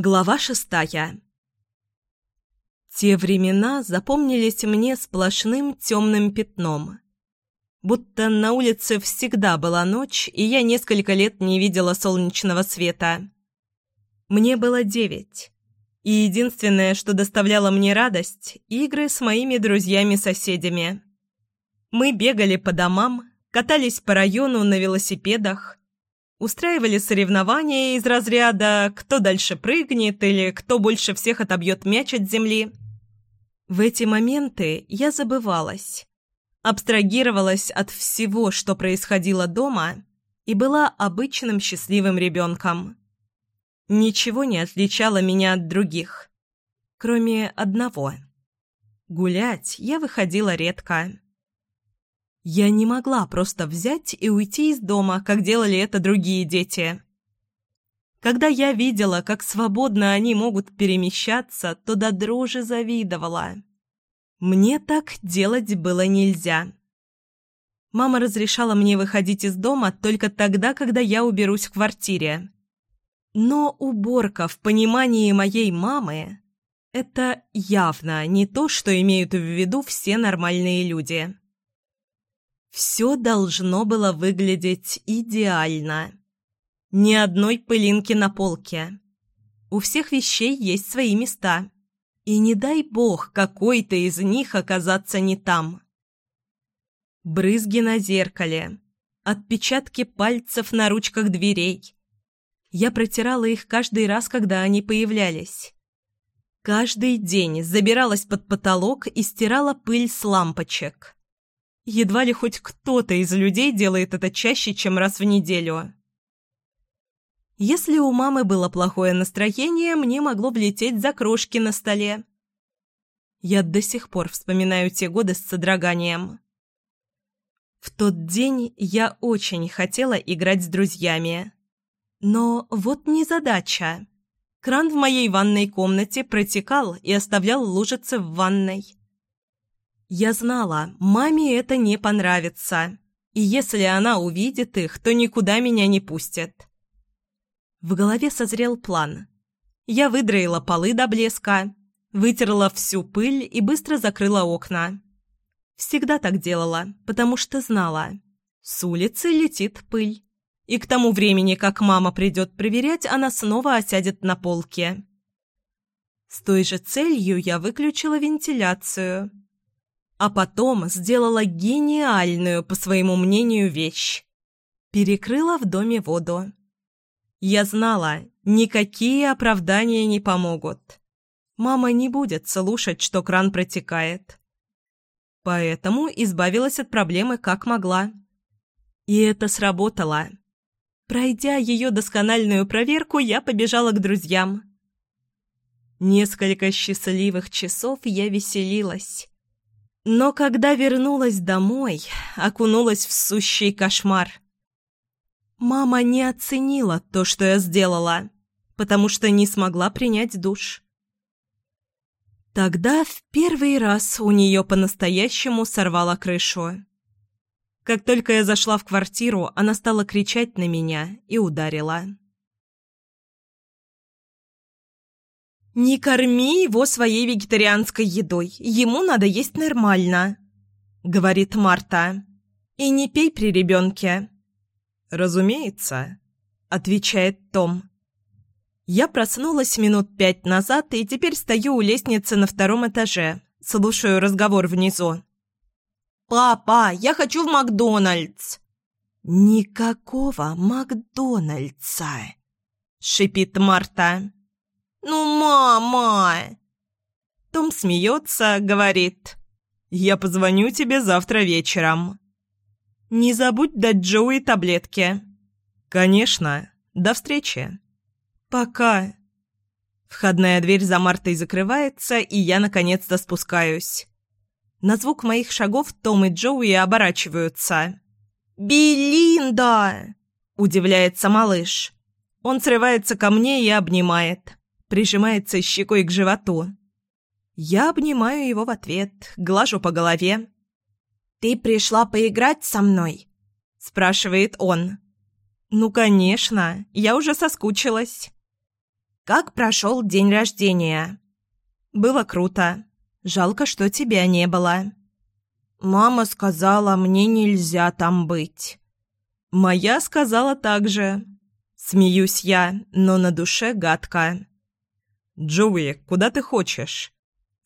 Глава шестая Те времена запомнились мне сплошным темным пятном. Будто на улице всегда была ночь, и я несколько лет не видела солнечного света. Мне было девять, и единственное, что доставляло мне радость – игры с моими друзьями-соседями. Мы бегали по домам, катались по району на велосипедах, устраивали соревнования из разряда «кто дальше прыгнет» или «кто больше всех отобьет мяч от земли». В эти моменты я забывалась, абстрагировалась от всего, что происходило дома, и была обычным счастливым ребенком. Ничего не отличало меня от других, кроме одного. Гулять я выходила редко. Я не могла просто взять и уйти из дома, как делали это другие дети. Когда я видела, как свободно они могут перемещаться, то до дрожи завидовала. Мне так делать было нельзя. Мама разрешала мне выходить из дома только тогда, когда я уберусь в квартире. Но уборка в понимании моей мамы – это явно не то, что имеют в виду все нормальные люди. Все должно было выглядеть идеально. Ни одной пылинки на полке. У всех вещей есть свои места. И не дай бог какой-то из них оказаться не там. Брызги на зеркале. Отпечатки пальцев на ручках дверей. Я протирала их каждый раз, когда они появлялись. Каждый день забиралась под потолок и стирала пыль с лампочек. Едва ли хоть кто-то из людей делает это чаще, чем раз в неделю. Если у мамы было плохое настроение, мне могло влететь за крошки на столе. Я до сих пор вспоминаю те годы с содроганием. В тот день я очень хотела играть с друзьями. Но вот незадача. Кран в моей ванной комнате протекал и оставлял лужицы в ванной. Я знала, маме это не понравится, и если она увидит их, то никуда меня не пустит. В голове созрел план. Я выдроила полы до блеска, вытерла всю пыль и быстро закрыла окна. Всегда так делала, потому что знала. С улицы летит пыль. И к тому времени, как мама придет проверять, она снова осядет на полке. С той же целью я выключила вентиляцию – а потом сделала гениальную, по своему мнению, вещь. Перекрыла в доме воду. Я знала, никакие оправдания не помогут. Мама не будет слушать, что кран протекает. Поэтому избавилась от проблемы как могла. И это сработало. Пройдя ее доскональную проверку, я побежала к друзьям. Несколько счастливых часов я веселилась. Но когда вернулась домой, окунулась в сущий кошмар. Мама не оценила то, что я сделала, потому что не смогла принять душ. Тогда в первый раз у нее по-настоящему сорвала крышу. Как только я зашла в квартиру, она стала кричать на меня и ударила. «Не корми его своей вегетарианской едой. Ему надо есть нормально», — говорит Марта. «И не пей при ребенке». «Разумеется», — отвечает Том. Я проснулась минут пять назад и теперь стою у лестницы на втором этаже, слушаю разговор внизу. «Папа, я хочу в Макдональдс!» «Никакого Макдональдса!» — шипит Марта. «Ну, мама!» Том смеется, говорит. «Я позвоню тебе завтра вечером». «Не забудь дать Джоуи таблетки». «Конечно. До встречи». «Пока». Входная дверь за Мартой закрывается, и я наконец-то спускаюсь. На звук моих шагов Том и Джоуи оборачиваются. «Белинда!» – удивляется малыш. Он срывается ко мне и обнимает прижимается щекой к животу. Я обнимаю его в ответ, глажу по голове. «Ты пришла поиграть со мной?» – спрашивает он. «Ну, конечно, я уже соскучилась». Как прошел день рождения?» «Было круто. Жалко, что тебя не было». «Мама сказала, мне нельзя там быть». «Моя сказала так же». Смеюсь я, но на душе гадко. «Джоуи, куда ты хочешь?»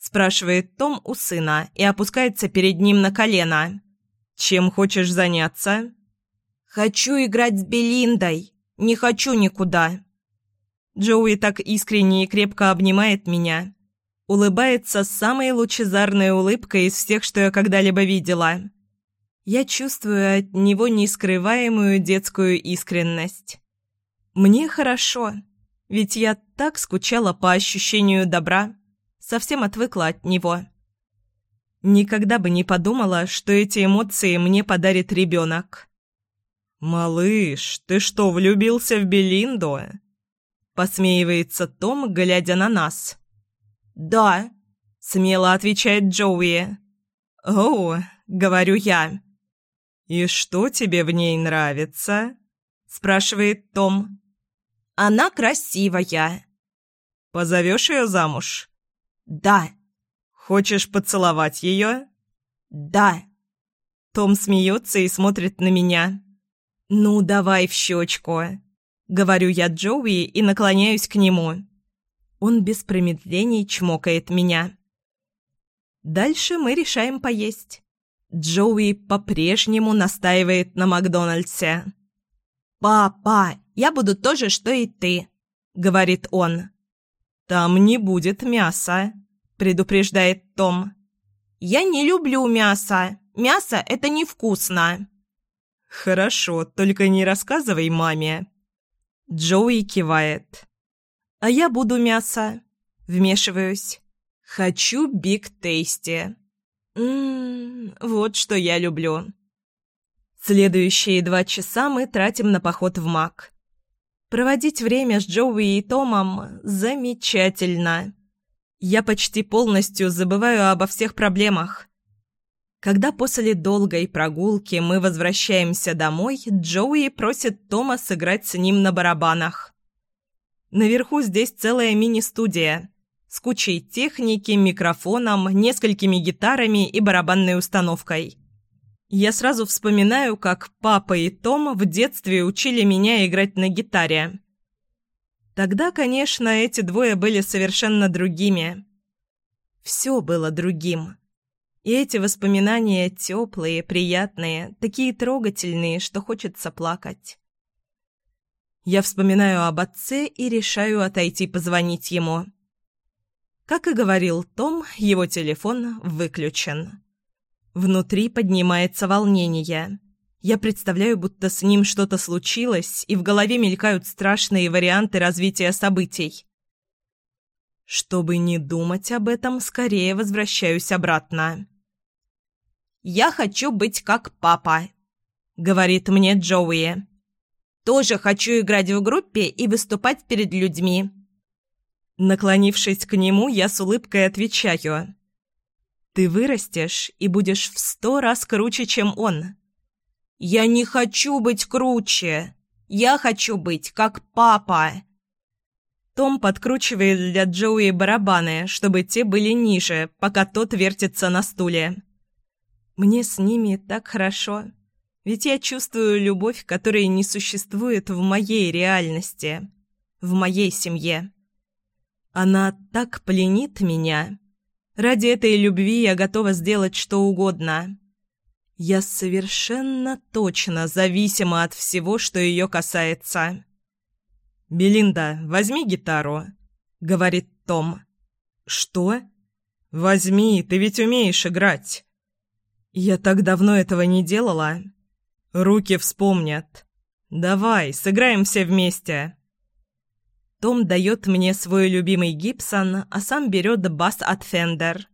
спрашивает Том у сына и опускается перед ним на колено. «Чем хочешь заняться?» «Хочу играть с Белиндой. Не хочу никуда». Джоуи так искренне и крепко обнимает меня. Улыбается самой лучезарной улыбкой из всех, что я когда-либо видела. Я чувствую от него нескрываемую детскую искренность. Мне хорошо, ведь я так скучала по ощущению добра, совсем отвыкла от него. Никогда бы не подумала, что эти эмоции мне подарит ребенок. «Малыш, ты что, влюбился в Белинду?» Посмеивается Том, глядя на нас. «Да», — смело отвечает Джоуи. «Оу», — говорю я. «И что тебе в ней нравится?» — спрашивает Том. «Она красивая». «Позовешь ее замуж?» «Да». «Хочешь поцеловать ее?» «Да». Том смеется и смотрит на меня. «Ну, давай в щечку», — говорю я Джоуи и наклоняюсь к нему. Он без промедлений чмокает меня. Дальше мы решаем поесть. Джоуи по-прежнему настаивает на Макдональдсе. «Папа, я буду то же, что и ты», — говорит он. «Там не будет мяса», — предупреждает Том. «Я не люблю мясо. Мясо — это невкусно». «Хорошо, только не рассказывай маме». Джоуи кивает. «А я буду мясо». Вмешиваюсь. «Хочу биг тейсти». Ммм, вот что я люблю. Следующие два часа мы тратим на поход в МАК. Проводить время с Джоуи и Томом замечательно. Я почти полностью забываю обо всех проблемах. Когда после долгой прогулки мы возвращаемся домой, Джоуи просит Тома сыграть с ним на барабанах. Наверху здесь целая мини-студия с кучей техники, микрофоном, несколькими гитарами и барабанной установкой. Я сразу вспоминаю, как папа и Том в детстве учили меня играть на гитаре. Тогда, конечно, эти двое были совершенно другими. Все было другим. И эти воспоминания теплые, приятные, такие трогательные, что хочется плакать. Я вспоминаю об отце и решаю отойти позвонить ему. Как и говорил Том, его телефон выключен. Внутри поднимается волнение. Я представляю, будто с ним что-то случилось, и в голове мелькают страшные варианты развития событий. Чтобы не думать об этом, скорее возвращаюсь обратно. «Я хочу быть как папа», — говорит мне Джоуи. «Тоже хочу играть в группе и выступать перед людьми». Наклонившись к нему, я с улыбкой отвечаю. Ты вырастешь и будешь в сто раз круче, чем он. Я не хочу быть круче. Я хочу быть как папа. Том подкручивает для Джоуи барабаны, чтобы те были ниже, пока тот вертится на стуле. Мне с ними так хорошо. Ведь я чувствую любовь, которой не существует в моей реальности, в моей семье. Она так пленит меня. Ради этой любви я готова сделать что угодно. Я совершенно точно зависима от всего, что ее касается. «Белинда, возьми гитару», — говорит Том. «Что?» «Возьми, ты ведь умеешь играть». «Я так давно этого не делала». «Руки вспомнят». «Давай, сыграем все вместе». Том дает мне свой любимый Гибсон, а сам берет бас от Фендер.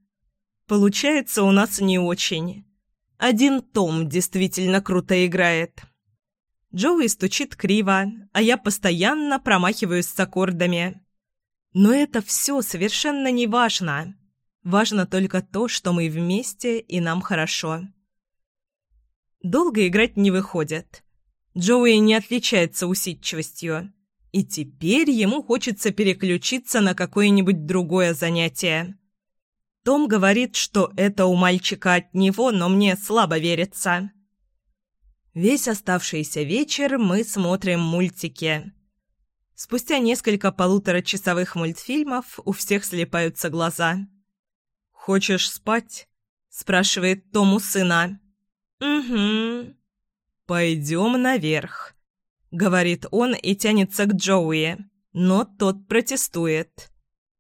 Получается у нас не очень. Один Том действительно круто играет. Джоуи стучит криво, а я постоянно промахиваюсь с аккордами. Но это все совершенно не важно. Важно только то, что мы вместе и нам хорошо. Долго играть не выходит. Джоуи не отличается усидчивостью. И теперь ему хочется переключиться на какое-нибудь другое занятие. Том говорит, что это у мальчика от него, но мне слабо верится. Весь оставшийся вечер мы смотрим мультики. Спустя несколько полуторачасовых мультфильмов у всех слепаются глаза. «Хочешь спать?» – спрашивает Том у сына. «Угу». «Пойдем наверх», — говорит он и тянется к Джоуи, но тот протестует.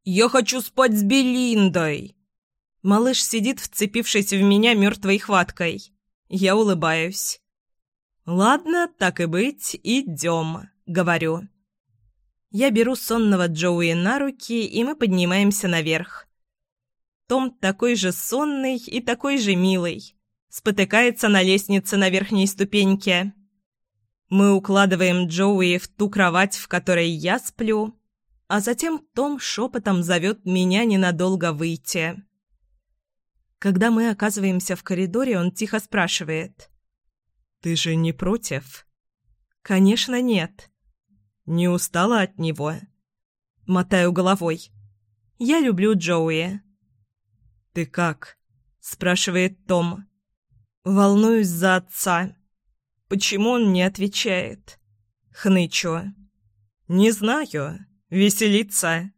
«Я хочу спать с Белиндой!» Малыш сидит, вцепившись в меня мертвой хваткой. Я улыбаюсь. «Ладно, так и быть, идем», — говорю. Я беру сонного Джоуи на руки, и мы поднимаемся наверх. Том такой же сонный и такой же милый. Спотыкается на лестнице на верхней ступеньке. Мы укладываем Джоуи в ту кровать, в которой я сплю, а затем Том шепотом зовет меня ненадолго выйти. Когда мы оказываемся в коридоре, он тихо спрашивает. «Ты же не против?» «Конечно, нет». «Не устала от него?» Мотаю головой. «Я люблю Джоуи». «Ты как?» – спрашивает Том. «Волнуюсь за отца». Почему он не отвечает? Хнычу. Не знаю. Веселиться.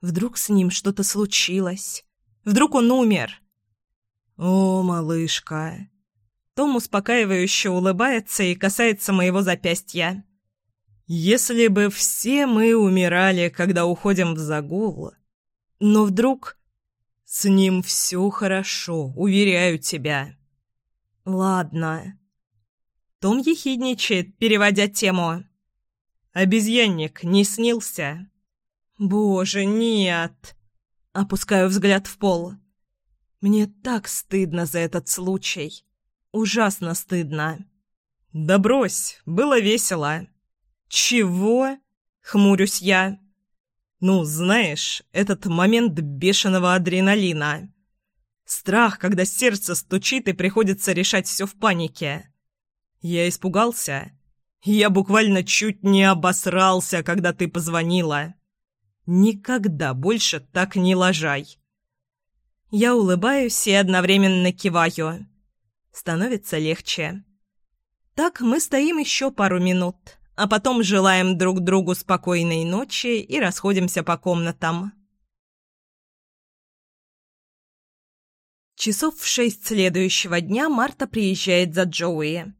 Вдруг с ним что-то случилось. Вдруг он умер. О, малышка. Том успокаивающе улыбается и касается моего запястья. Если бы все мы умирали, когда уходим в загул, но вдруг с ним все хорошо, уверяю тебя. Ладно. Том ехидничает, переводя тему. «Обезьянник не снился?» «Боже, нет!» Опускаю взгляд в пол. «Мне так стыдно за этот случай. Ужасно стыдно». «Да брось, было весело». «Чего?» — хмурюсь я. «Ну, знаешь, этот момент бешеного адреналина. Страх, когда сердце стучит и приходится решать все в панике. Я испугался. Я буквально чуть не обосрался, когда ты позвонила. Никогда больше так не лажай. Я улыбаюсь и одновременно киваю. Становится легче. Так мы стоим еще пару минут, а потом желаем друг другу спокойной ночи и расходимся по комнатам. Часов в шесть следующего дня Марта приезжает за Джоуи.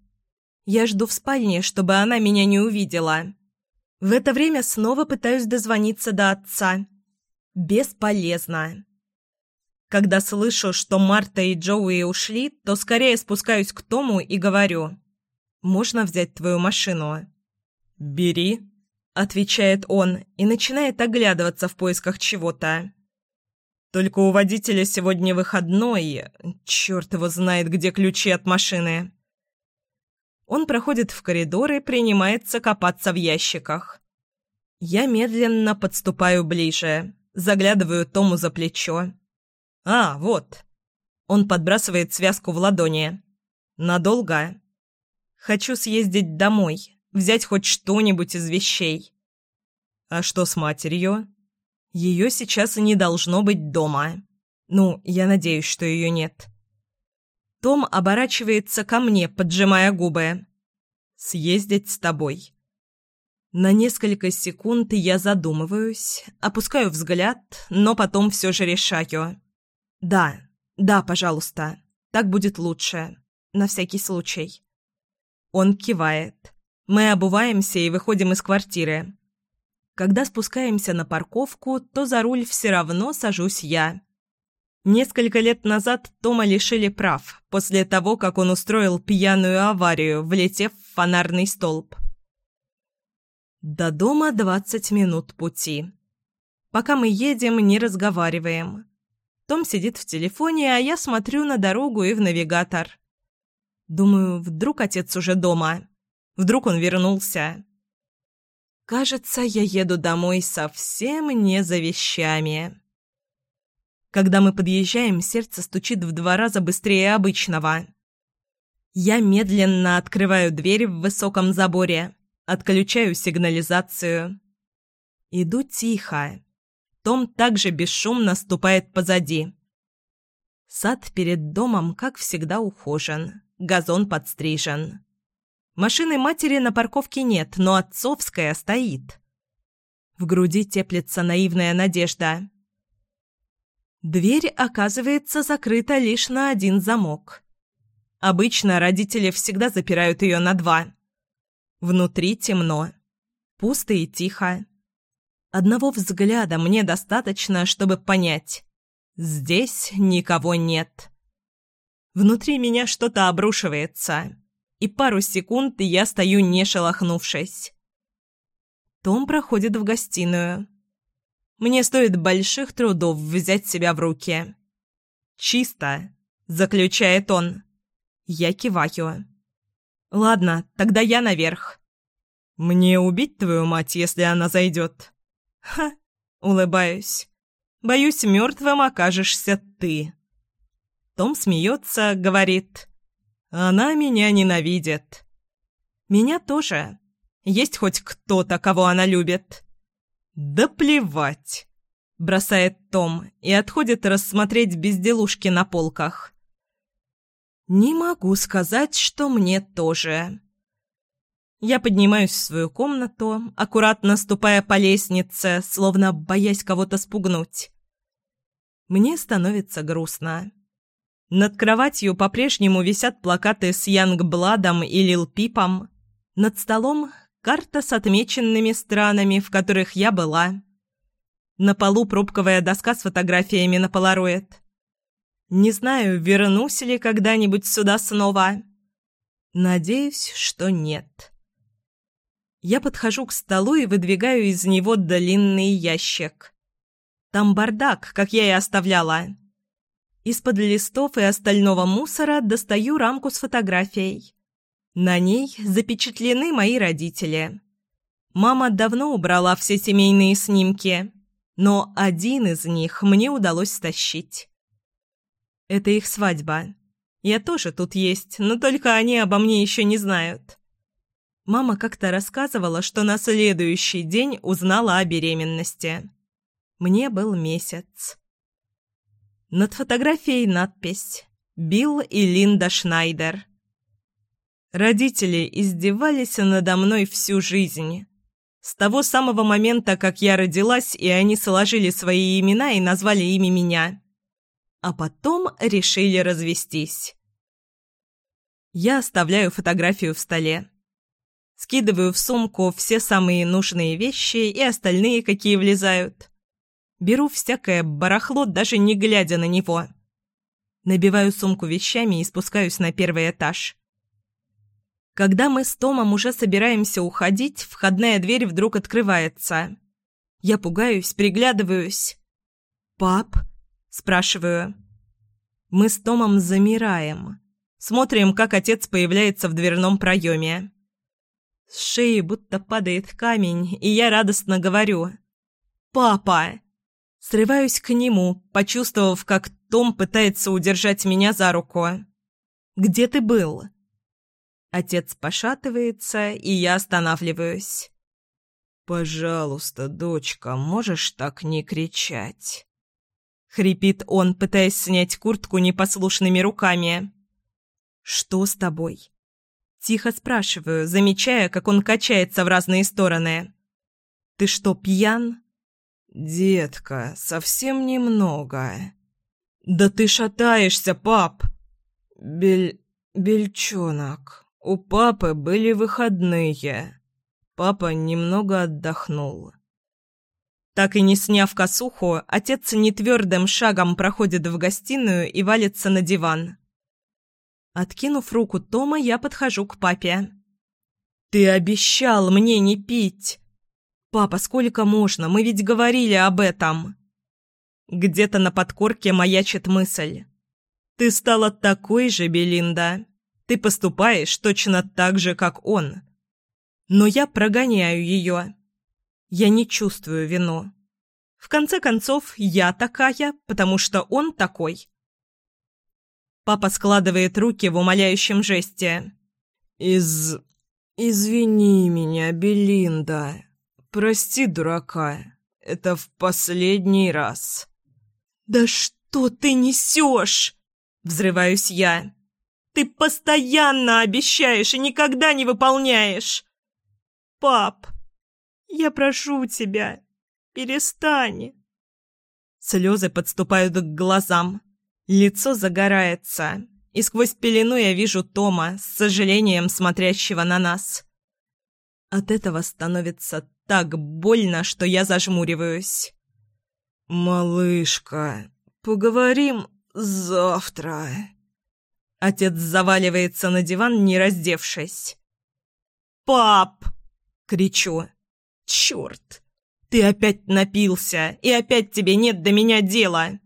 Я жду в спальне, чтобы она меня не увидела. В это время снова пытаюсь дозвониться до отца. Бесполезно. Когда слышу, что Марта и Джоуи ушли, то скорее спускаюсь к Тому и говорю. «Можно взять твою машину?» «Бери», — отвечает он и начинает оглядываться в поисках чего-то. «Только у водителя сегодня выходной. Черт его знает, где ключи от машины». Он проходит в коридор и принимается копаться в ящиках. Я медленно подступаю ближе, заглядываю Тому за плечо. «А, вот!» Он подбрасывает связку в ладони. «Надолго?» «Хочу съездить домой, взять хоть что-нибудь из вещей». «А что с матерью?» «Ее сейчас и не должно быть дома. Ну, я надеюсь, что ее нет». Том оборачивается ко мне, поджимая губы. «Съездить с тобой». На несколько секунд я задумываюсь, опускаю взгляд, но потом все же решаю. «Да, да, пожалуйста, так будет лучше, на всякий случай». Он кивает. Мы обуваемся и выходим из квартиры. Когда спускаемся на парковку, то за руль все равно сажусь я. Несколько лет назад Тома лишили прав, после того, как он устроил пьяную аварию, влетев в фонарный столб. До дома двадцать минут пути. Пока мы едем, не разговариваем. Том сидит в телефоне, а я смотрю на дорогу и в навигатор. Думаю, вдруг отец уже дома. Вдруг он вернулся. Кажется, я еду домой совсем не за вещами. Когда мы подъезжаем, сердце стучит в два раза быстрее обычного. Я медленно открываю дверь в высоком заборе, Отключаю сигнализацию. Иду тихо. Том также бесшумно ступает позади. Сад перед домом, как всегда, ухожен. Газон подстрижен. Машины матери на парковке нет, но отцовская стоит. В груди теплится наивная надежда. Дверь оказывается закрыта лишь на один замок. Обычно родители всегда запирают ее на два. Внутри темно. Пусто и тихо. Одного взгляда мне достаточно, чтобы понять. Здесь никого нет. Внутри меня что-то обрушивается, и пару секунд я стою не шелохнувшись. Том проходит в гостиную. Мне стоит больших трудов взять себя в руки. «Чисто», — заключает он. Я киваю. «Ладно, тогда я наверх». «Мне убить твою мать, если она зайдет?» «Ха!» — улыбаюсь. «Боюсь, мертвым окажешься ты». Том смеется, говорит. «Она меня ненавидит». «Меня тоже. Есть хоть кто-то, кого она любит?» «Да плевать!» – бросает Том и отходит рассмотреть безделушки на полках. «Не могу сказать, что мне тоже». Я поднимаюсь в свою комнату, аккуратно ступая по лестнице, словно боясь кого-то спугнуть. Мне становится грустно. Над кроватью по-прежнему висят плакаты с Янгбладом и Лил Пипом. Над столом Карта с отмеченными странами, в которых я была. На полу пробковая доска с фотографиями на полароид. Не знаю, вернусь ли когда-нибудь сюда снова. Надеюсь, что нет. Я подхожу к столу и выдвигаю из него длинный ящик. Там бардак, как я и оставляла. Из-под листов и остального мусора достаю рамку с фотографией. На ней запечатлены мои родители. Мама давно убрала все семейные снимки, но один из них мне удалось стащить. Это их свадьба. Я тоже тут есть, но только они обо мне еще не знают. Мама как-то рассказывала, что на следующий день узнала о беременности. Мне был месяц. Над фотографией надпись «Билл и Линда Шнайдер». Родители издевались надо мной всю жизнь. С того самого момента, как я родилась, и они сложили свои имена и назвали ими меня. А потом решили развестись. Я оставляю фотографию в столе. Скидываю в сумку все самые нужные вещи и остальные, какие влезают. Беру всякое барахло, даже не глядя на него. Набиваю сумку вещами и спускаюсь на первый этаж. Когда мы с Томом уже собираемся уходить, входная дверь вдруг открывается. Я пугаюсь, приглядываюсь. «Пап?» – спрашиваю. Мы с Томом замираем. Смотрим, как отец появляется в дверном проеме. С шеи будто падает камень, и я радостно говорю. «Папа!» Срываюсь к нему, почувствовав, как Том пытается удержать меня за руку. «Где ты был?» Отец пошатывается, и я останавливаюсь. «Пожалуйста, дочка, можешь так не кричать?» Хрипит он, пытаясь снять куртку непослушными руками. «Что с тобой?» Тихо спрашиваю, замечая, как он качается в разные стороны. «Ты что, пьян?» «Детка, совсем немного». «Да ты шатаешься, пап!» «Бель... бельчонок...» У папы были выходные. Папа немного отдохнул. Так и не сняв косуху, отец нетвердым шагом проходит в гостиную и валится на диван. Откинув руку Тома, я подхожу к папе. «Ты обещал мне не пить!» «Папа, сколько можно? Мы ведь говорили об этом!» Где-то на подкорке маячит мысль. «Ты стала такой же, Белинда!» Ты поступаешь точно так же, как он. Но я прогоняю ее. Я не чувствую вину. В конце концов, я такая, потому что он такой. Папа складывает руки в умоляющем жесте. «Из... «Извини меня, Белинда. Прости, дурака. Это в последний раз». «Да что ты несешь?» — взрываюсь я. «Ты постоянно обещаешь и никогда не выполняешь!» «Пап, я прошу тебя, перестань!» Слезы подступают к глазам. Лицо загорается, и сквозь пелену я вижу Тома, с сожалением смотрящего на нас. От этого становится так больно, что я зажмуриваюсь. «Малышка, поговорим завтра». Отец заваливается на диван, не раздевшись. «Пап!» — кричу. «Черт! Ты опять напился, и опять тебе нет до меня дела.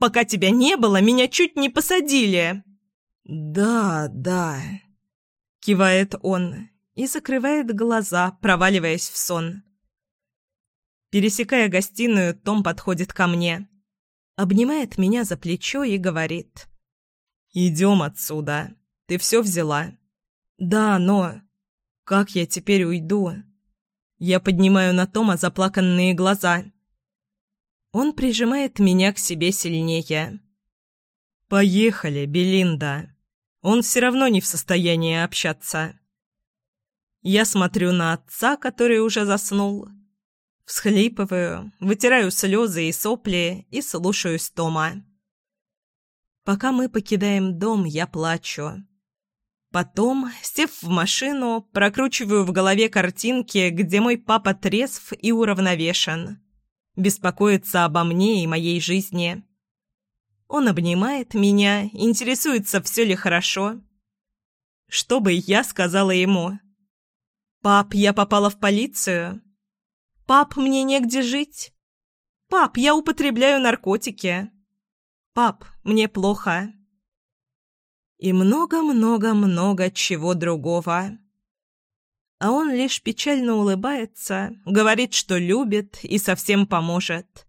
Пока тебя не было, меня чуть не посадили». «Да, да», — кивает он и закрывает глаза, проваливаясь в сон. Пересекая гостиную, Том подходит ко мне, обнимает меня за плечо и говорит. «Идем отсюда. Ты все взяла?» «Да, но...» «Как я теперь уйду?» Я поднимаю на Тома заплаканные глаза. Он прижимает меня к себе сильнее. «Поехали, Белинда!» Он все равно не в состоянии общаться. Я смотрю на отца, который уже заснул. Всхлипываю, вытираю слезы и сопли и слушаюсь Тома. Пока мы покидаем дом, я плачу. Потом, сев в машину, прокручиваю в голове картинки, где мой папа трезв и уравновешен. Беспокоится обо мне и моей жизни. Он обнимает меня, интересуется, все ли хорошо. Что бы я сказала ему? «Пап, я попала в полицию?» «Пап, мне негде жить?» «Пап, я употребляю наркотики?» «Пап, мне плохо?» И много-много-много чего другого. А он лишь печально улыбается, говорит, что любит и совсем поможет.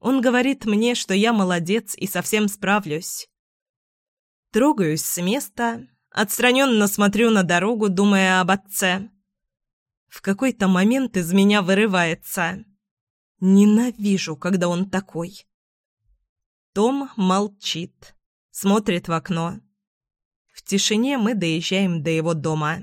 Он говорит мне, что я молодец и совсем справлюсь. Трогаюсь с места, отстраненно смотрю на дорогу, думая об отце. В какой-то момент из меня вырывается. Ненавижу, когда он такой. Том молчит, смотрит в окно. В тишине мы доезжаем до его дома.